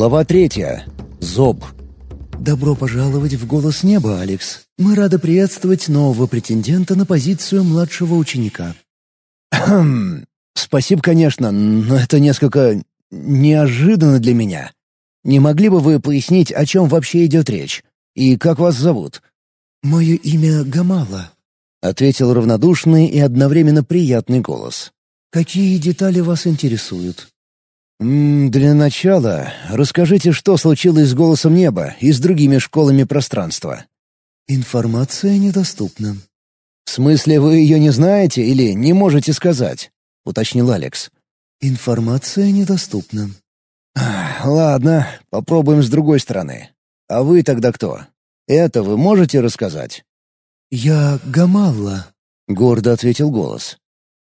Глава третья. Зоб. «Добро пожаловать в «Голос неба», Алекс. Мы рады приветствовать нового претендента на позицию младшего ученика». Хм, спасибо, конечно, но это несколько неожиданно для меня. Не могли бы вы пояснить, о чем вообще идет речь? И как вас зовут?» «Мое имя Гамала», — ответил равнодушный и одновременно приятный голос. «Какие детали вас интересуют?» «Для начала расскажите, что случилось с «Голосом неба» и с другими школами пространства». «Информация недоступна». «В смысле, вы ее не знаете или не можете сказать?» — уточнил Алекс. «Информация недоступна». «Ладно, попробуем с другой стороны. А вы тогда кто? Это вы можете рассказать?» «Я Гамалла», — гордо ответил голос.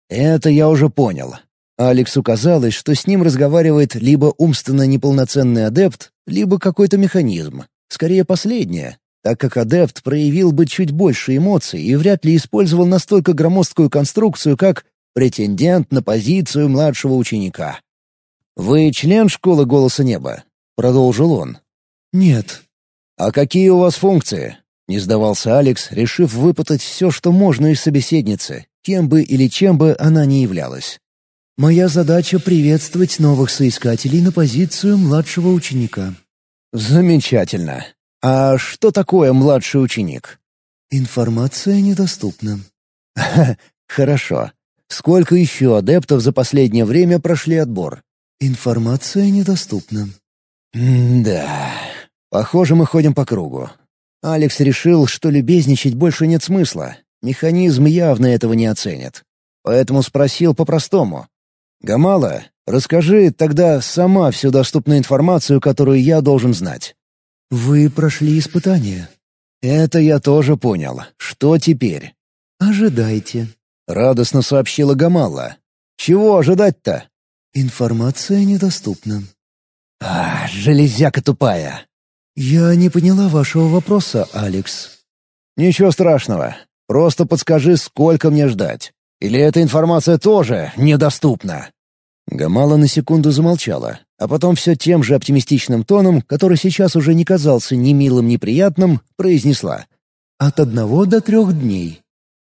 «Это я уже понял. Алексу казалось, что с ним разговаривает либо умственно неполноценный адепт, либо какой-то механизм. Скорее последнее, так как адепт проявил бы чуть больше эмоций и вряд ли использовал настолько громоздкую конструкцию, как претендент на позицию младшего ученика. «Вы член школы Голоса Неба?» — продолжил он. «Нет». «А какие у вас функции?» — не сдавался Алекс, решив выпытать все, что можно из собеседницы, кем бы или чем бы она ни являлась. Моя задача — приветствовать новых соискателей на позицию младшего ученика». «Замечательно. А что такое младший ученик?» «Информация недоступна». «Хорошо. Сколько еще адептов за последнее время прошли отбор?» «Информация недоступна». «Да. Похоже, мы ходим по кругу. Алекс решил, что любезничать больше нет смысла. Механизм явно этого не оценит. Поэтому спросил по-простому. «Гамала, расскажи тогда сама всю доступную информацию, которую я должен знать». «Вы прошли испытание». «Это я тоже понял. Что теперь?» «Ожидайте», — радостно сообщила Гамала. «Чего ожидать-то?» «Информация недоступна». «А, железяка тупая». «Я не поняла вашего вопроса, Алекс». «Ничего страшного. Просто подскажи, сколько мне ждать. Или эта информация тоже недоступна?» Гамала на секунду замолчала, а потом все тем же оптимистичным тоном, который сейчас уже не казался ни милым, ни приятным, произнесла. «От одного до трех дней».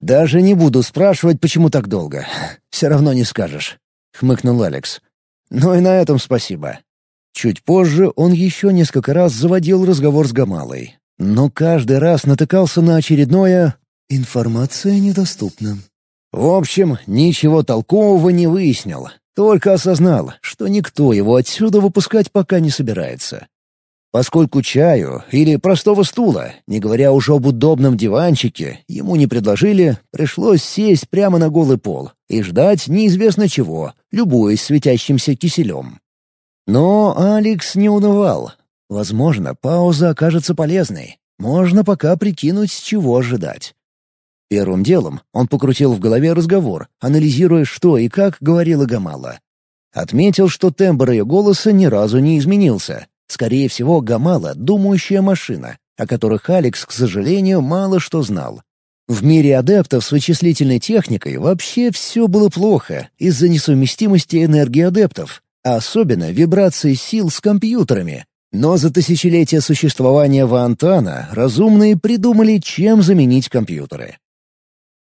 «Даже не буду спрашивать, почему так долго. Все равно не скажешь», — хмыкнул Алекс. «Ну и на этом спасибо». Чуть позже он еще несколько раз заводил разговор с Гамалой, но каждый раз натыкался на очередное «Информация недоступна». В общем, ничего толкового не выяснил, только осознал, что никто его отсюда выпускать пока не собирается. Поскольку чаю или простого стула, не говоря уже об удобном диванчике, ему не предложили, пришлось сесть прямо на голый пол и ждать неизвестно чего, любуясь светящимся киселем. Но Алекс не унывал. Возможно, пауза окажется полезной. Можно пока прикинуть, с чего ожидать. Первым делом он покрутил в голове разговор, анализируя, что и как говорила Гамала. Отметил, что тембр ее голоса ни разу не изменился. Скорее всего, Гамала — думающая машина, о которых Алекс, к сожалению, мало что знал. В мире адептов с вычислительной техникой вообще все было плохо из-за несовместимости энергии адептов, а особенно вибрации сил с компьютерами. Но за тысячелетия существования Вантана разумные придумали, чем заменить компьютеры.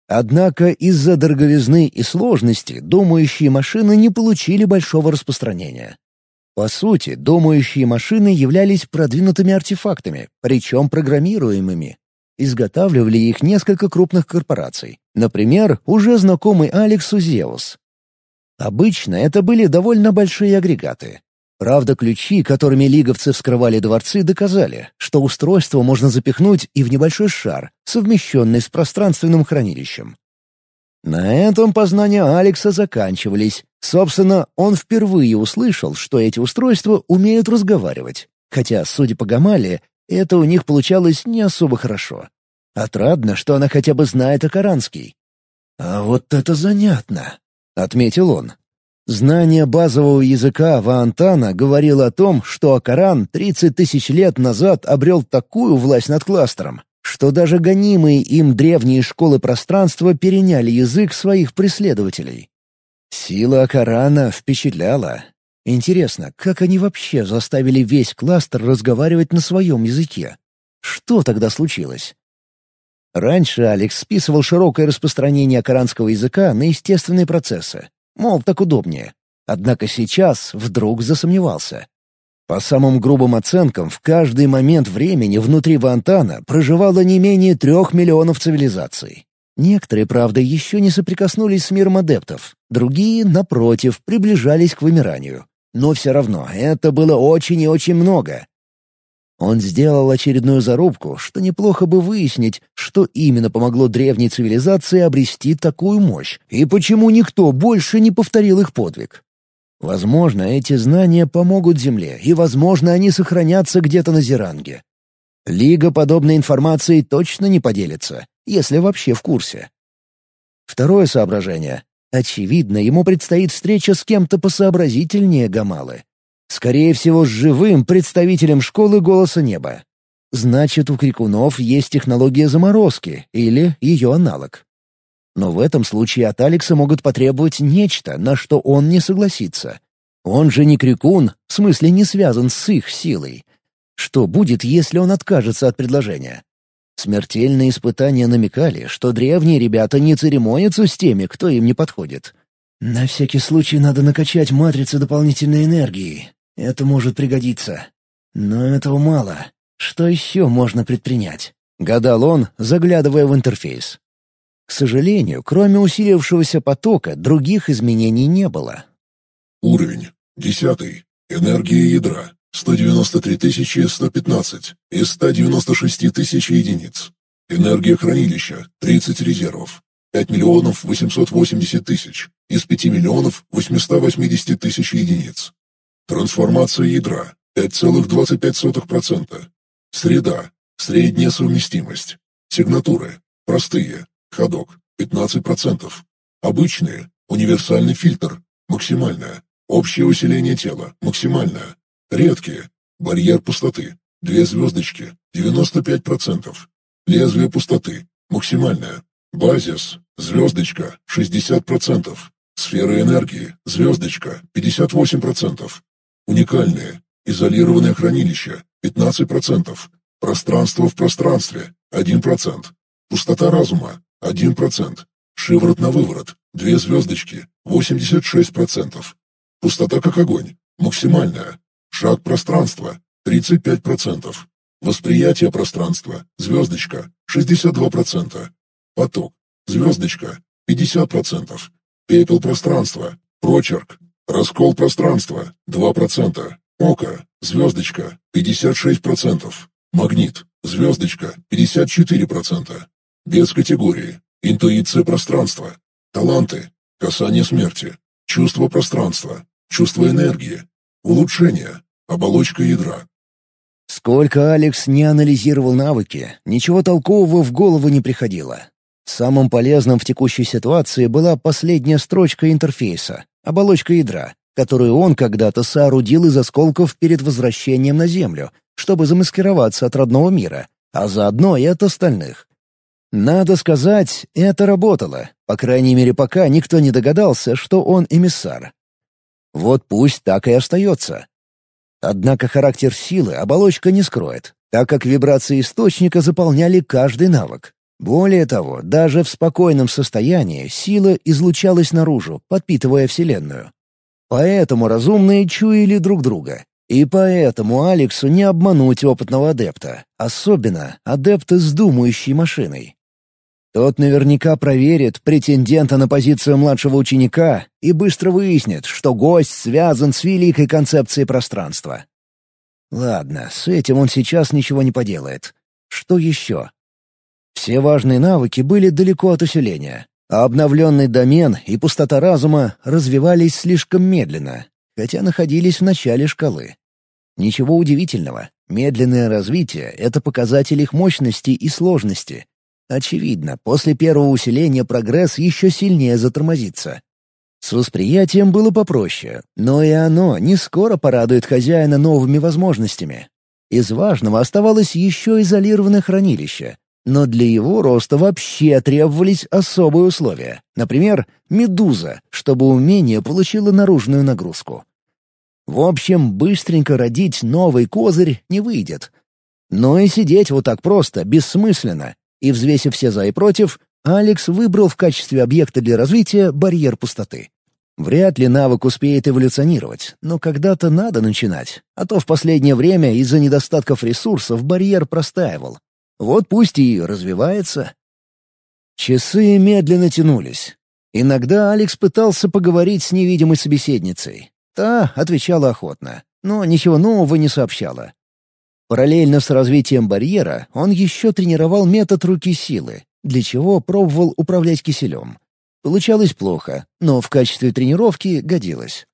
Однако из-за дороговизны и сложности думающие машины не получили большого распространения. По сути, думающие машины являлись продвинутыми артефактами, причем программируемыми. Изготавливали их несколько крупных корпораций. Например, уже знакомый Алексу Зеус. Обычно это были довольно большие агрегаты, Правда, ключи, которыми лиговцы вскрывали дворцы, доказали, что устройство можно запихнуть и в небольшой шар, совмещенный с пространственным хранилищем. На этом познания Алекса заканчивались. Собственно, он впервые услышал, что эти устройства умеют разговаривать. Хотя, судя по Гамале, это у них получалось не особо хорошо. Отрадно, что она хотя бы знает Акаранский. «А вот это занятно», — отметил он. Знание базового языка Ваантана говорило о том, что Акаран 30 тысяч лет назад обрел такую власть над кластером, что даже гонимые им древние школы пространства переняли язык своих преследователей. Сила Акарана впечатляла. Интересно, как они вообще заставили весь кластер разговаривать на своем языке? Что тогда случилось? Раньше Алекс списывал широкое распространение коранского языка на естественные процессы. Мол, так удобнее. Однако сейчас вдруг засомневался. По самым грубым оценкам, в каждый момент времени внутри Вантана проживало не менее трех миллионов цивилизаций. Некоторые, правда, еще не соприкоснулись с миром адептов, другие, напротив, приближались к вымиранию. Но все равно это было очень и очень много. Он сделал очередную зарубку, что неплохо бы выяснить, что именно помогло древней цивилизации обрести такую мощь, и почему никто больше не повторил их подвиг. Возможно, эти знания помогут Земле, и, возможно, они сохранятся где-то на Зеранге. Лига подобной информацией точно не поделится, если вообще в курсе. Второе соображение. Очевидно, ему предстоит встреча с кем-то посообразительнее Гамалы. Скорее всего, с живым представителем школы «Голоса неба». Значит, у крикунов есть технология заморозки или ее аналог. Но в этом случае от Алекса могут потребовать нечто, на что он не согласится. Он же не крикун, в смысле не связан с их силой. Что будет, если он откажется от предложения? Смертельные испытания намекали, что древние ребята не церемонятся с теми, кто им не подходит. «На всякий случай надо накачать матрицы дополнительной энергии. Это может пригодиться. Но этого мало. Что еще можно предпринять?» — гадал он, заглядывая в интерфейс. К сожалению, кроме усилившегося потока, других изменений не было. Уровень. Десятый. Энергия ядра. 193 115 из 196 тысяч единиц. Энергия хранилища. 30 резервов. 5 миллионов 880 тысяч из 5 миллионов 880 тысяч единиц. Трансформация ядра. 5,25%. Среда. Средняя совместимость. Сигнатуры. Простые. Ходок – 15%. Обычные – универсальный фильтр, максимальное. Общее усиление тела – максимальное. Редкие – барьер пустоты, две звездочки, 95%. Лезвие пустоты – максимальное. Базис – звездочка, 60%. Сфера энергии – звездочка, 58%. Уникальные – изолированное хранилище, 15%. Пространство в пространстве, 1%. Пустота разума, один процент. Шиворот на выворот. Две звездочки. Восемьдесят шесть процентов. Пустота как огонь. Максимальная. Шаг пространства. Тридцать пять процентов. Восприятие пространства. Звездочка. Шестьдесят два процента. Поток. Звездочка. Пятьдесят процентов. Пепел пространства. Прочерк. Раскол пространства. Два процента. Око. Звездочка. Пятьдесят шесть процентов. Магнит. Звездочка. Пятьдесят четыре процента. Без категории. Интуиция пространства. Таланты. Касание смерти. Чувство пространства. Чувство энергии. Улучшение. Оболочка ядра. Сколько Алекс не анализировал навыки, ничего толкового в голову не приходило. Самым полезным в текущей ситуации была последняя строчка интерфейса — оболочка ядра, которую он когда-то соорудил из осколков перед возвращением на Землю, чтобы замаскироваться от родного мира, а заодно и от остальных. Надо сказать, это работало. По крайней мере, пока никто не догадался, что он эмиссар. Вот пусть так и остается. Однако характер силы оболочка не скроет, так как вибрации источника заполняли каждый навык. Более того, даже в спокойном состоянии сила излучалась наружу, подпитывая Вселенную. Поэтому разумные чуяли друг друга. И поэтому Алексу не обмануть опытного адепта, особенно адепта с думающей машиной. Тот наверняка проверит претендента на позицию младшего ученика и быстро выяснит, что гость связан с великой концепцией пространства. Ладно, с этим он сейчас ничего не поделает. Что еще? Все важные навыки были далеко от усиления, а обновленный домен и пустота разума развивались слишком медленно, хотя находились в начале шкалы. Ничего удивительного. Медленное развитие — это показатель их мощности и сложности, Очевидно, после первого усиления прогресс еще сильнее затормозится. С восприятием было попроще, но и оно не скоро порадует хозяина новыми возможностями. Из важного оставалось еще изолированное хранилище, но для его роста вообще требовались особые условия. Например, медуза, чтобы умение получило наружную нагрузку. В общем, быстренько родить новый козырь не выйдет. Но и сидеть вот так просто, бессмысленно. И взвесив все за и против, Алекс выбрал в качестве объекта для развития барьер пустоты. Вряд ли навык успеет эволюционировать, но когда-то надо начинать, а то в последнее время из-за недостатков ресурсов барьер простаивал. Вот пусть и развивается. Часы медленно тянулись. Иногда Алекс пытался поговорить с невидимой собеседницей. Та отвечала охотно, но ничего нового не сообщала. Параллельно с развитием барьера он еще тренировал метод руки силы, для чего пробовал управлять киселем. Получалось плохо, но в качестве тренировки годилось.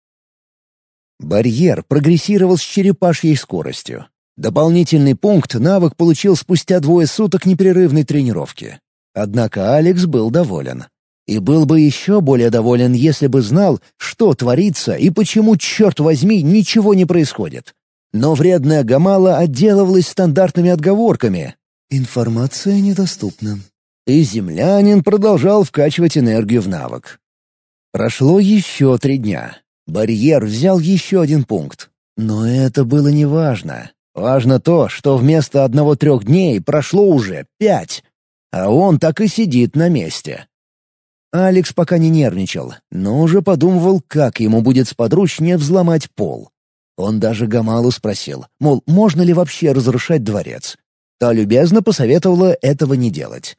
Барьер прогрессировал с черепашьей скоростью. Дополнительный пункт навык получил спустя двое суток непрерывной тренировки. Однако Алекс был доволен. И был бы еще более доволен, если бы знал, что творится и почему, черт возьми, ничего не происходит. Но вредная Гамала отделывалась стандартными отговорками. «Информация недоступна», и землянин продолжал вкачивать энергию в навык. Прошло еще три дня. Барьер взял еще один пункт. Но это было неважно. Важно то, что вместо одного-трех дней прошло уже пять. А он так и сидит на месте. Алекс пока не нервничал, но уже подумывал, как ему будет сподручнее взломать пол. Он даже Гамалу спросил, мол, можно ли вообще разрушать дворец. Та любезно посоветовала этого не делать.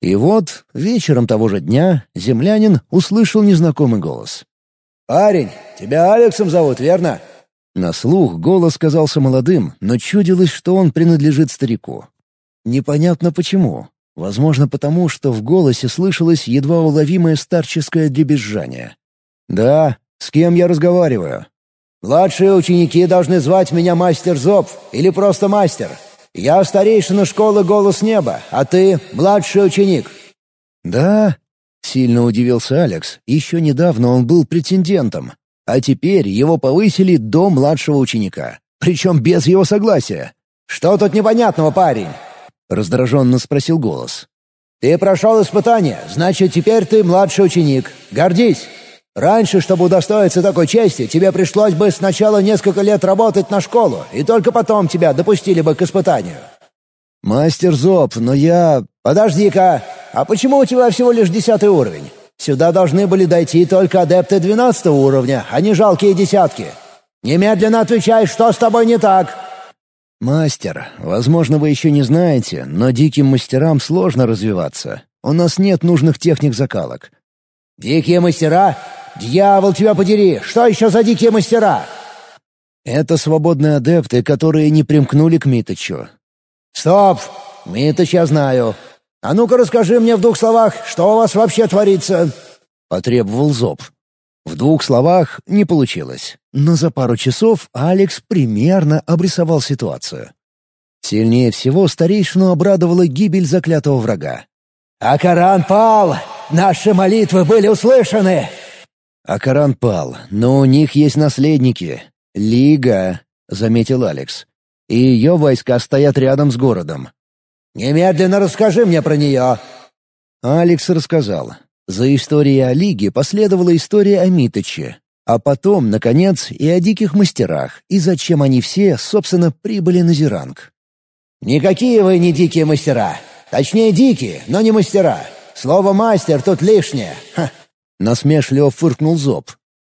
И вот, вечером того же дня, землянин услышал незнакомый голос. «Парень, тебя Алексом зовут, верно?» На слух голос казался молодым, но чудилось, что он принадлежит старику. Непонятно почему. Возможно, потому, что в голосе слышалось едва уловимое старческое дребезжание. «Да, с кем я разговариваю?» «Младшие ученики должны звать меня Мастер Зоб или просто Мастер. Я старейшина школы «Голос неба», а ты — младший ученик». «Да?» — сильно удивился Алекс. Еще недавно он был претендентом, а теперь его повысили до младшего ученика, причем без его согласия. «Что тут непонятного, парень?» — раздраженно спросил голос. «Ты прошел испытание, значит, теперь ты младший ученик. Гордись!» Раньше, чтобы удостоиться такой чести, тебе пришлось бы сначала несколько лет работать на школу, и только потом тебя допустили бы к испытанию». «Мастер Зоб, но я...» «Подожди-ка, а почему у тебя всего лишь десятый уровень? Сюда должны были дойти только адепты двенадцатого уровня, а не жалкие десятки. Немедленно отвечай, что с тобой не так!» «Мастер, возможно, вы еще не знаете, но диким мастерам сложно развиваться. У нас нет нужных техник закалок». «Дикие мастера? «Дьявол тебя подери! Что еще за дикие мастера?» «Это свободные адепты, которые не примкнули к Миточу». «Стоп! Миточ я знаю. А ну-ка расскажи мне в двух словах, что у вас вообще творится?» — потребовал Зоб. В двух словах не получилось, но за пару часов Алекс примерно обрисовал ситуацию. Сильнее всего старейшину обрадовала гибель заклятого врага. «Акаран пал! Наши молитвы были услышаны!» «Акаран пал, но у них есть наследники. Лига», — заметил Алекс. «И ее войска стоят рядом с городом». «Немедленно расскажи мне про нее». Алекс рассказал. За историей о Лиге последовала история о Миточе, а потом, наконец, и о диких мастерах, и зачем они все, собственно, прибыли на Зеранг. «Никакие вы не дикие мастера. Точнее, дикие, но не мастера. Слово «мастер» тут лишнее. Ха. Насмешливо фыркнул Зоб.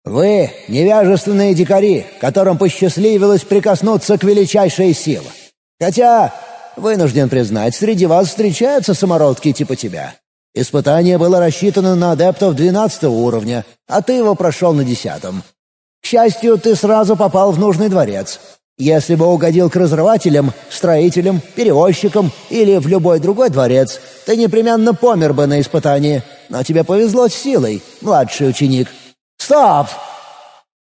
«Вы — невежественные дикари, которым посчастливилось прикоснуться к величайшей силе. Хотя, вынужден признать, среди вас встречаются самородки типа тебя. Испытание было рассчитано на адептов двенадцатого уровня, а ты его прошел на десятом. К счастью, ты сразу попал в нужный дворец. Если бы угодил к разрывателям, строителям, перевозчикам или в любой другой дворец, ты непременно помер бы на испытании. Но тебе повезло с силой, младший ученик. Стоп!»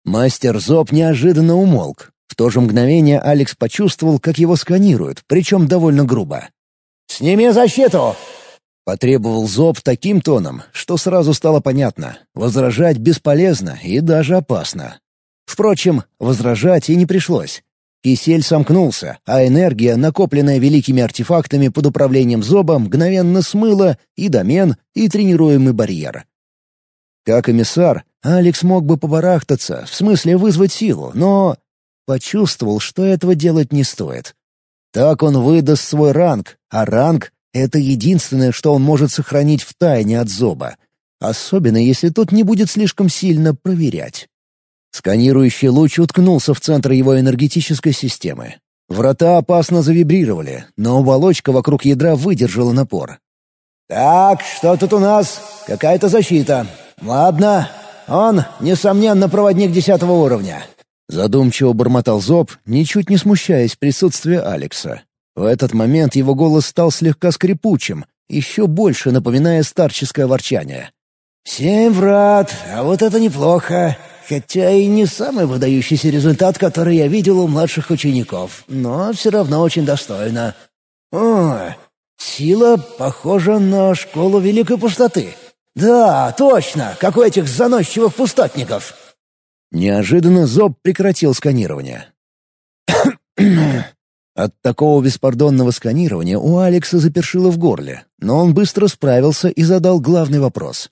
Мастер Зоб неожиданно умолк. В то же мгновение Алекс почувствовал, как его сканируют, причем довольно грубо. «Сними защиту!» Потребовал Зоб таким тоном, что сразу стало понятно. Возражать бесполезно и даже опасно. Впрочем, возражать и не пришлось. Кисель сомкнулся, а энергия, накопленная великими артефактами под управлением Зоба, мгновенно смыла и домен, и тренируемый барьер. Как эмиссар, Алекс мог бы побарахтаться, в смысле вызвать силу, но... Почувствовал, что этого делать не стоит. Так он выдаст свой ранг, а ранг — это единственное, что он может сохранить в тайне от зоба. Особенно, если тот не будет слишком сильно проверять. Сканирующий луч уткнулся в центр его энергетической системы. Врата опасно завибрировали, но оболочка вокруг ядра выдержала напор. «Так, что тут у нас? Какая-то защита. Ладно, он, несомненно, проводник десятого уровня». Задумчиво бормотал Зоб, ничуть не смущаясь присутствия Алекса. В этот момент его голос стал слегка скрипучим, еще больше напоминая старческое ворчание. «Семь врат, а вот это неплохо. Хотя и не самый выдающийся результат, который я видел у младших учеников, но все равно очень достойно. О, сила похожа на школу Великой Пустоты. Да, точно, как у этих заносчивых пустотников». Неожиданно Зоб прекратил сканирование. От такого беспардонного сканирования у Алекса запершило в горле, но он быстро справился и задал главный вопрос.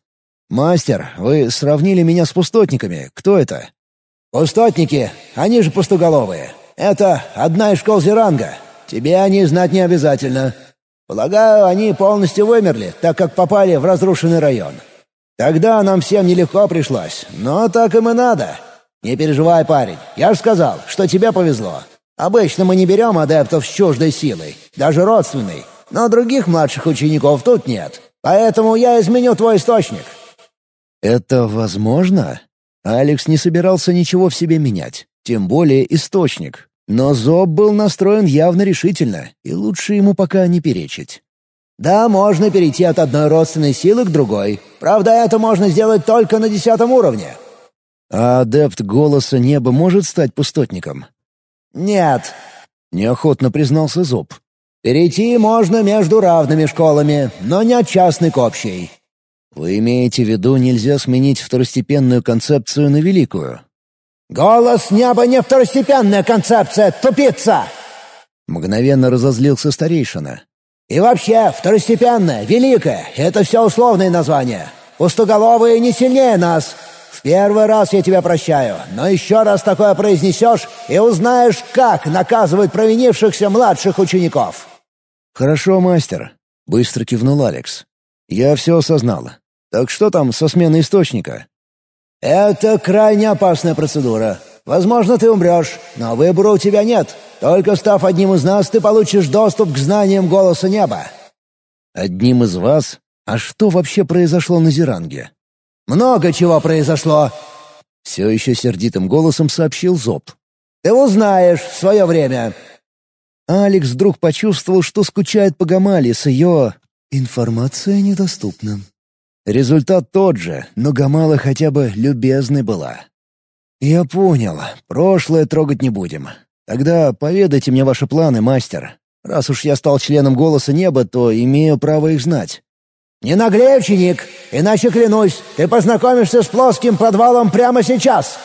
«Мастер, вы сравнили меня с пустотниками. Кто это?» «Пустотники. Они же пустоголовые. Это одна из школ Зеранга. Тебе они знать не обязательно. Полагаю, они полностью вымерли, так как попали в разрушенный район. Тогда нам всем нелегко пришлось, но так им и надо. Не переживай, парень. Я же сказал, что тебе повезло. Обычно мы не берем адептов с чуждой силой, даже родственной. Но других младших учеников тут нет. Поэтому я изменю твой источник. Это возможно? Алекс не собирался ничего в себе менять, тем более источник. Но Зоб был настроен явно решительно, и лучше ему пока не перечить. «Да, можно перейти от одной родственной силы к другой. Правда, это можно сделать только на десятом уровне». «А адепт голоса неба может стать пустотником?» «Нет», — неохотно признался Зоб. «Перейти можно между равными школами, но не от частной к общей. Вы имеете в виду, нельзя сменить второстепенную концепцию на великую? «Голос неба не второстепенная концепция, тупица!» Мгновенно разозлился старейшина. «И вообще, второстепенная, великая — это все условные названия. Пустоголовые не сильнее нас. В первый раз я тебя прощаю, но еще раз такое произнесешь и узнаешь, как наказывать провинившихся младших учеников». «Хорошо, мастер», — быстро кивнул Алекс. «Я все осознал. Так что там со сменой источника?» «Это крайне опасная процедура. Возможно, ты умрешь, но выбора у тебя нет. Только став одним из нас, ты получишь доступ к знаниям голоса неба». «Одним из вас? А что вообще произошло на Зеранге?» «Много чего произошло!» Все еще сердитым голосом сообщил Зоб. «Ты узнаешь в свое время!» Алекс вдруг почувствовал, что скучает по Гамале с ее... «Информация недоступна», Результат тот же, но Гамала хотя бы любезной была. «Я понял. Прошлое трогать не будем. Тогда поведайте мне ваши планы, мастер. Раз уж я стал членом «Голоса неба», то имею право их знать». «Не наглей, ученик, иначе, клянусь, ты познакомишься с плоским подвалом прямо сейчас!»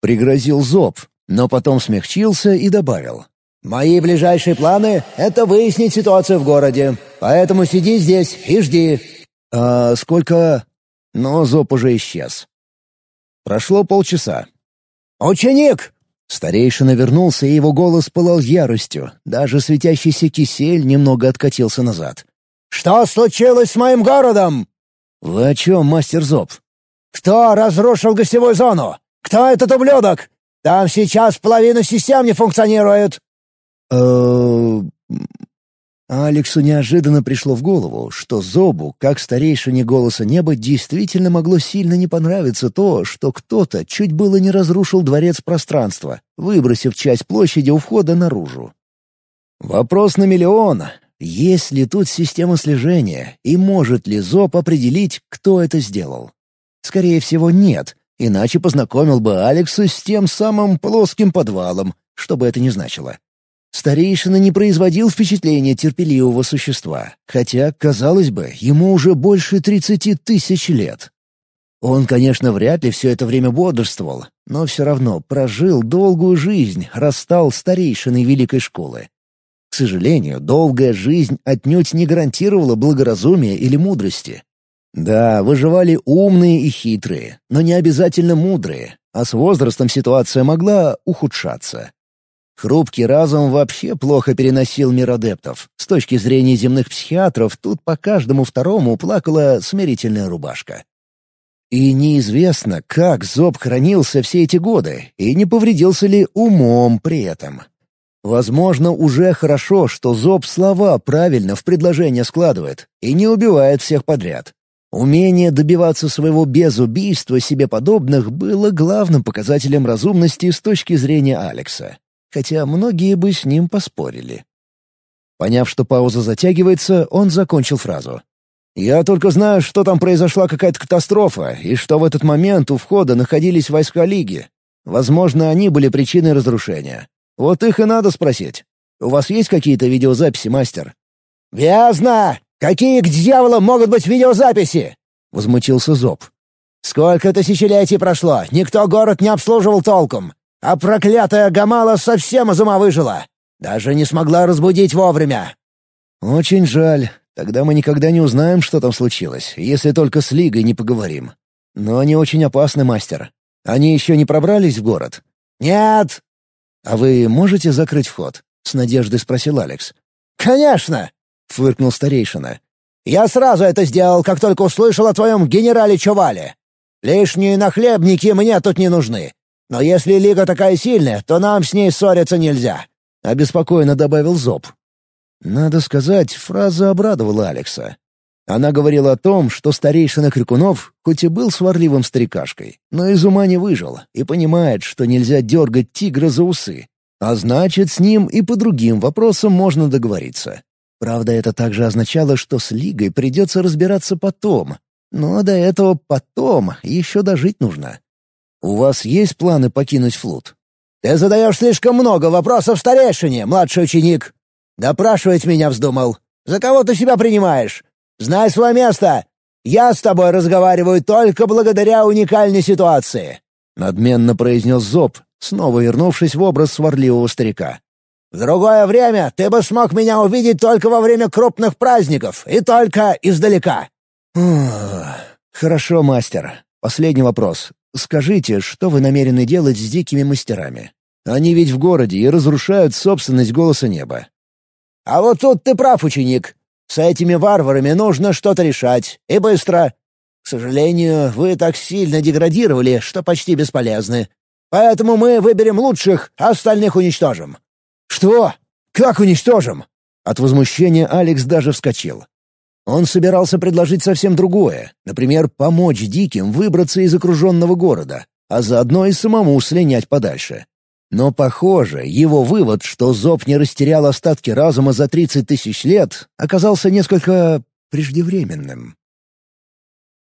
Пригрозил Зоб, но потом смягчился и добавил. «Мои ближайшие планы — это выяснить ситуацию в городе, поэтому сиди здесь и жди. «А сколько...» Но Зоб уже исчез. Прошло полчаса. «Ученик!» Старейшина вернулся, и его голос пылал яростью. Даже светящийся кисель немного откатился назад. «Что случилось с моим городом?» «Вы о чем, мастер Зоб?» «Кто разрушил гостевую зону? Кто этот ублюдок? Там сейчас половина систем не функционирует». А Алексу неожиданно пришло в голову, что Зобу, как старейшине голоса неба, действительно могло сильно не понравиться то, что кто-то чуть было не разрушил дворец пространства, выбросив часть площади у входа наружу. Вопрос на миллион. Есть ли тут система слежения, и может ли Зоб определить, кто это сделал? Скорее всего, нет, иначе познакомил бы Алексу с тем самым плоским подвалом, что бы это ни значило. Старейшина не производил впечатления терпеливого существа, хотя, казалось бы, ему уже больше тридцати тысяч лет. Он, конечно, вряд ли все это время бодрствовал, но все равно прожил долгую жизнь, расстал старейшиной великой школы. Сожалению, долгая жизнь отнюдь не гарантировала благоразумия или мудрости. Да, выживали умные и хитрые, но не обязательно мудрые, а с возрастом ситуация могла ухудшаться. Хрупкий разум вообще плохо переносил мир адептов. С точки зрения земных психиатров, тут по каждому второму плакала смирительная рубашка. И неизвестно, как Зоб хранился все эти годы, и не повредился ли умом при этом. Возможно, уже хорошо, что Зоб слова правильно в предложение складывает и не убивает всех подряд. Умение добиваться своего без убийства себе подобных было главным показателем разумности с точки зрения Алекса хотя многие бы с ним поспорили. Поняв, что пауза затягивается, он закончил фразу. «Я только знаю, что там произошла какая-то катастрофа, и что в этот момент у входа находились войска Лиги. Возможно, они были причиной разрушения. Вот их и надо спросить. У вас есть какие-то видеозаписи, мастер?» «Ясно! Какие к дьяволу могут быть видеозаписи?» — возмутился Зоб. «Сколько тысячелетий прошло, никто город не обслуживал толком. А проклятая Гамала совсем из ума выжила. Даже не смогла разбудить вовремя. Очень жаль. Тогда мы никогда не узнаем, что там случилось, если только с Лигой не поговорим. Но они очень опасны, мастер. Они еще не пробрались в город? Нет. А вы можете закрыть вход? С надеждой спросил Алекс. Конечно, фыркнул старейшина. Я сразу это сделал, как только услышал о твоем генерале Чувале. Лишние нахлебники мне тут не нужны. Но если Лига такая сильная, то нам с ней ссориться нельзя», — обеспокоенно добавил Зоб. Надо сказать, фраза обрадовала Алекса. Она говорила о том, что старейшина Крикунов, хоть и был сварливым старикашкой, но из ума не выжил и понимает, что нельзя дергать тигра за усы. А значит, с ним и по другим вопросам можно договориться. Правда, это также означало, что с Лигой придется разбираться потом. Но до этого потом еще дожить нужно. «У вас есть планы покинуть флот?» «Ты задаешь слишком много вопросов старейшине, младший ученик. Допрашивать меня вздумал. За кого ты себя принимаешь? Знай свое место. Я с тобой разговариваю только благодаря уникальной ситуации», — надменно произнес Зоб, снова вернувшись в образ сварливого старика. «В другое время ты бы смог меня увидеть только во время крупных праздников и только издалека». «Хорошо, мастер. Последний вопрос. Скажите, что вы намерены делать с дикими мастерами? Они ведь в городе и разрушают собственность голоса неба». «А вот тут ты прав, ученик. С этими варварами нужно что-то решать. И быстро. К сожалению, вы так сильно деградировали, что почти бесполезны. Поэтому мы выберем лучших, а остальных уничтожим». «Что? Как уничтожим?» От возмущения Алекс даже вскочил. Он собирался предложить совсем другое, например, помочь диким выбраться из окруженного города, а заодно и самому слинять подальше. Но, похоже, его вывод, что Зоб не растерял остатки разума за 30 тысяч лет, оказался несколько преждевременным.